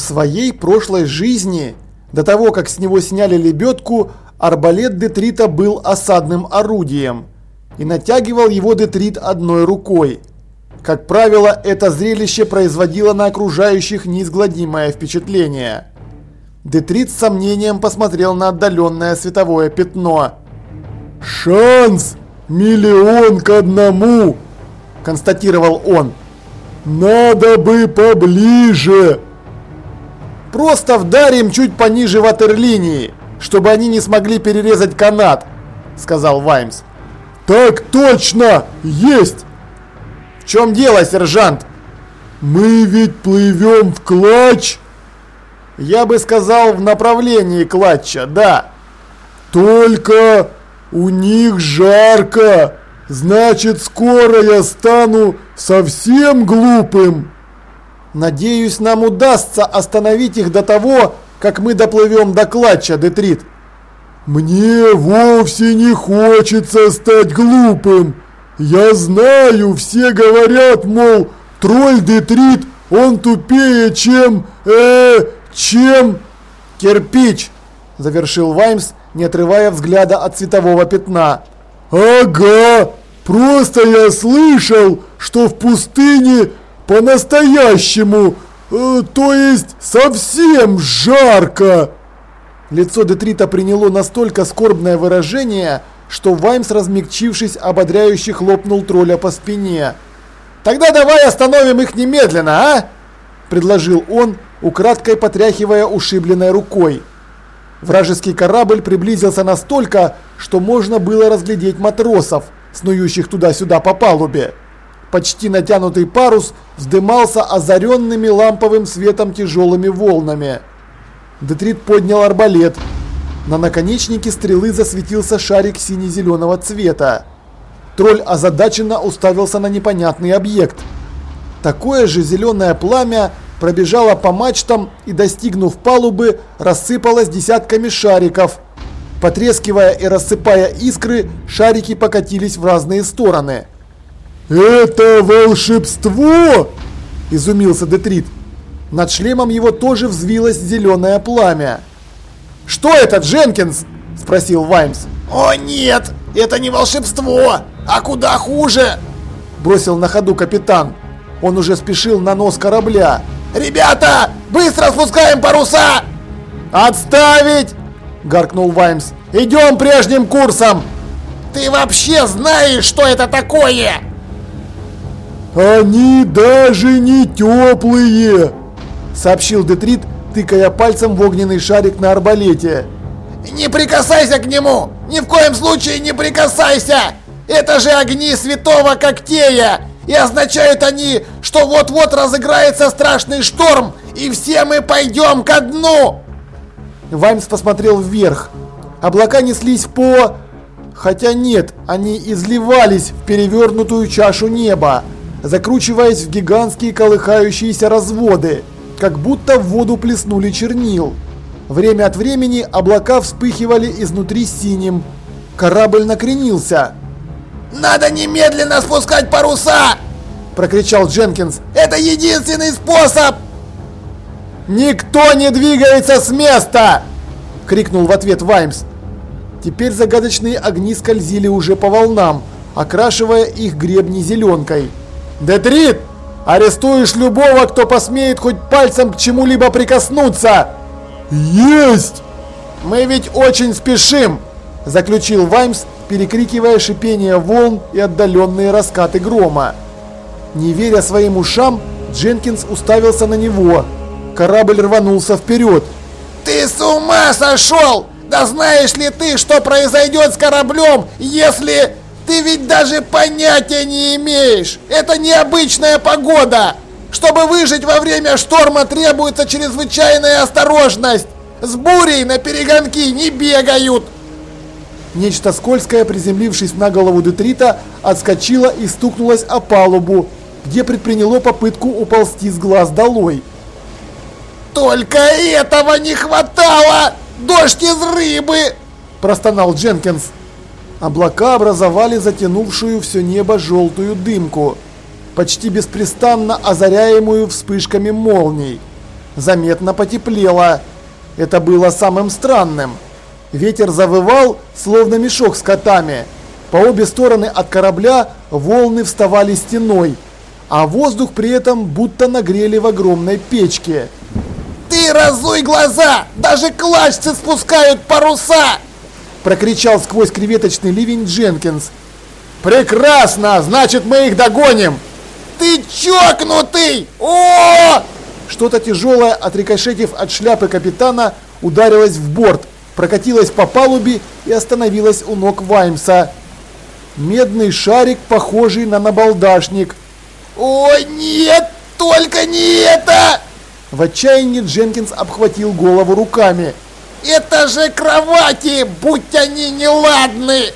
своей прошлой жизни, до того как с него сняли лебедку, арбалет Детрита был осадным орудием и натягивал его Детрит одной рукой. Как правило, это зрелище производило на окружающих неизгладимое впечатление. Детрит с сомнением посмотрел на отдаленное световое пятно. «Шанс миллион к одному!» – констатировал он. «Надо бы поближе!» «Просто вдарим чуть пониже ватерлинии, чтобы они не смогли перерезать канат», – сказал Ваймс. «Так точно! Есть!» «В чем дело, сержант?» «Мы ведь плывем в клатч!» «Я бы сказал, в направлении клатча, да!» «Только у них жарко! Значит, скоро я стану совсем глупым!» «Надеюсь, нам удастся остановить их до того, как мы доплывем до клатча, Детрит!» «Мне вовсе не хочется стать глупым. Я знаю, все говорят, мол, тролль Детрит, он тупее, чем... э чем...» «Кирпич!» – завершил Ваймс, не отрывая взгляда от цветового пятна. «Ага! Просто я слышал, что в пустыне по-настоящему, э, то есть совсем жарко!» Лицо Детрита приняло настолько скорбное выражение, что Ваймс, размягчившись, ободряюще хлопнул тролля по спине. «Тогда давай остановим их немедленно, а?» – предложил он, украдкой потряхивая ушибленной рукой. Вражеский корабль приблизился настолько, что можно было разглядеть матросов, снующих туда-сюда по палубе. Почти натянутый парус вздымался озаренными ламповым светом тяжелыми волнами. Детрит поднял арбалет. На наконечнике стрелы засветился шарик сине-зеленого цвета. Тролль озадаченно уставился на непонятный объект. Такое же зеленое пламя пробежало по мачтам и, достигнув палубы, рассыпалось десятками шариков. Потрескивая и рассыпая искры, шарики покатились в разные стороны. «Это волшебство!» – изумился Детрит. Над шлемом его тоже взвилось зеленое пламя. «Что это, Дженкинс?» – спросил Ваймс. «О нет, это не волшебство, а куда хуже!» – бросил на ходу капитан. Он уже спешил на нос корабля. «Ребята, быстро спускаем паруса!» «Отставить!» – гаркнул Ваймс. «Идем прежним курсом!» «Ты вообще знаешь, что это такое?» «Они даже не теплые!» сообщил Детрит, тыкая пальцем в огненный шарик на арбалете. «Не прикасайся к нему! Ни в коем случае не прикасайся! Это же огни святого Коктея! И означают они, что вот-вот разыграется страшный шторм, и все мы пойдем ко дну!» Ваймс посмотрел вверх. Облака неслись по... Хотя нет, они изливались в перевернутую чашу неба, закручиваясь в гигантские колыхающиеся разводы как будто в воду плеснули чернил. Время от времени облака вспыхивали изнутри синим. Корабль накренился. «Надо немедленно спускать паруса!» – прокричал Дженкинс. «Это единственный способ!» «Никто не двигается с места!» – крикнул в ответ Ваймс. Теперь загадочные огни скользили уже по волнам, окрашивая их гребни зеленкой. «Детрит!» Арестуешь любого, кто посмеет хоть пальцем к чему-либо прикоснуться!» «Есть!» «Мы ведь очень спешим!» Заключил Ваймс, перекрикивая шипение волн и отдаленные раскаты грома. Не веря своим ушам, Дженкинс уставился на него. Корабль рванулся вперед. «Ты с ума сошел! Да знаешь ли ты, что произойдет с кораблем, если...» Ты ведь даже понятия не имеешь! Это необычная погода! Чтобы выжить во время шторма требуется чрезвычайная осторожность! С бурей на перегонки не бегают!» Нечто скользкое, приземлившись на голову Детрита, отскочило и стукнулось о палубу, где предприняло попытку уползти с глаз долой. «Только этого не хватало! Дождь из рыбы!» – простонал Дженкинс. Облака образовали затянувшую все небо желтую дымку, почти беспрестанно озаряемую вспышками молний. заметно потеплело. Это было самым странным. Ветер завывал, словно мешок с котами. По обе стороны от корабля волны вставали стеной, а воздух при этом будто нагрели в огромной печке. «Ты разуй глаза! Даже клачцы спускают паруса!» Прокричал сквозь креветочный ливень Дженкинс. «Прекрасно! Значит, мы их догоним!» «Ты чокнутый! О!» Что-то тяжелое, отрикошетив от шляпы капитана, ударилось в борт, прокатилось по палубе и остановилось у ног Ваймса. Медный шарик, похожий на набалдашник. «О, нет! Только не это!» В отчаянии Дженкинс обхватил голову руками. «Это же кровати, будь они неладны!»